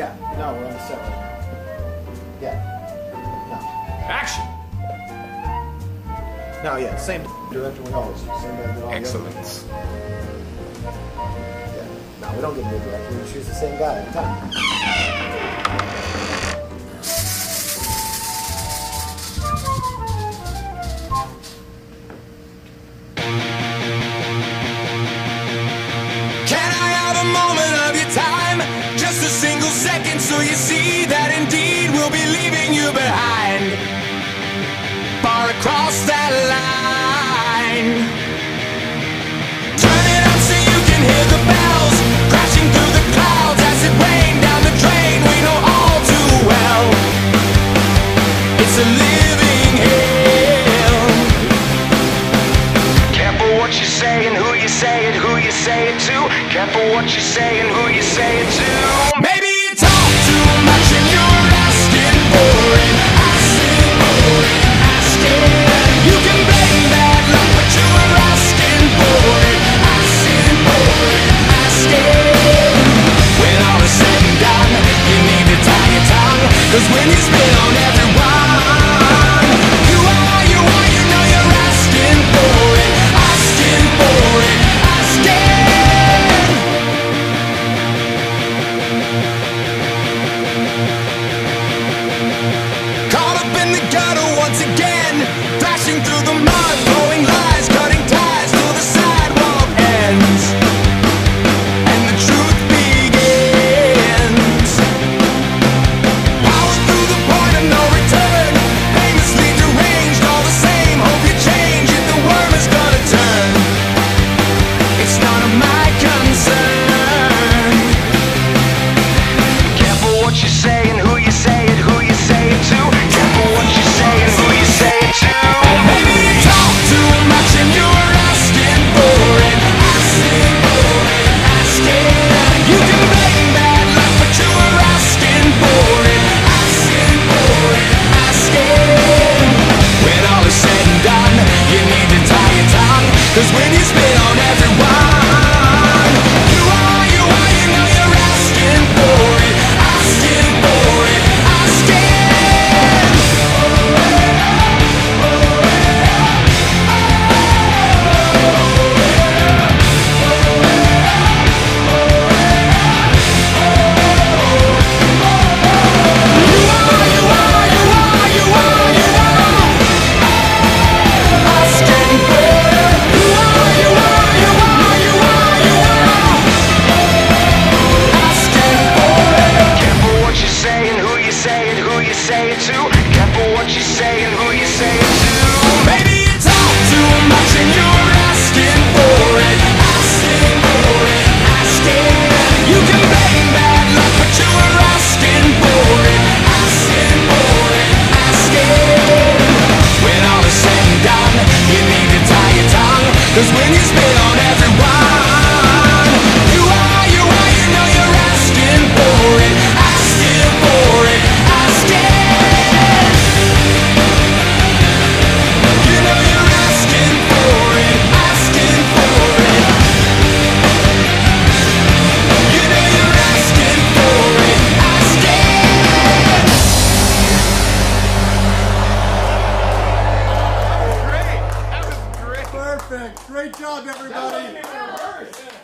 Yeah. No, we're on the set right now. Yeah. No. Action! No, yeah. Same director we always use. Same guy that did all Excellence. ones. Yeah. No, we don't get a new director. We choose the same guy every time. Single second so you see that indeed we'll be leaving you behind. Far across that line. Turn it up so you can hear the bells crashing through the clouds as it rained down the drain. We know all too well. It's a living hell. Careful what you say and who you say it, who you say it to. Careful what you say and who Cause when you spend on everything Cause when you spit on everyone Great job, everybody.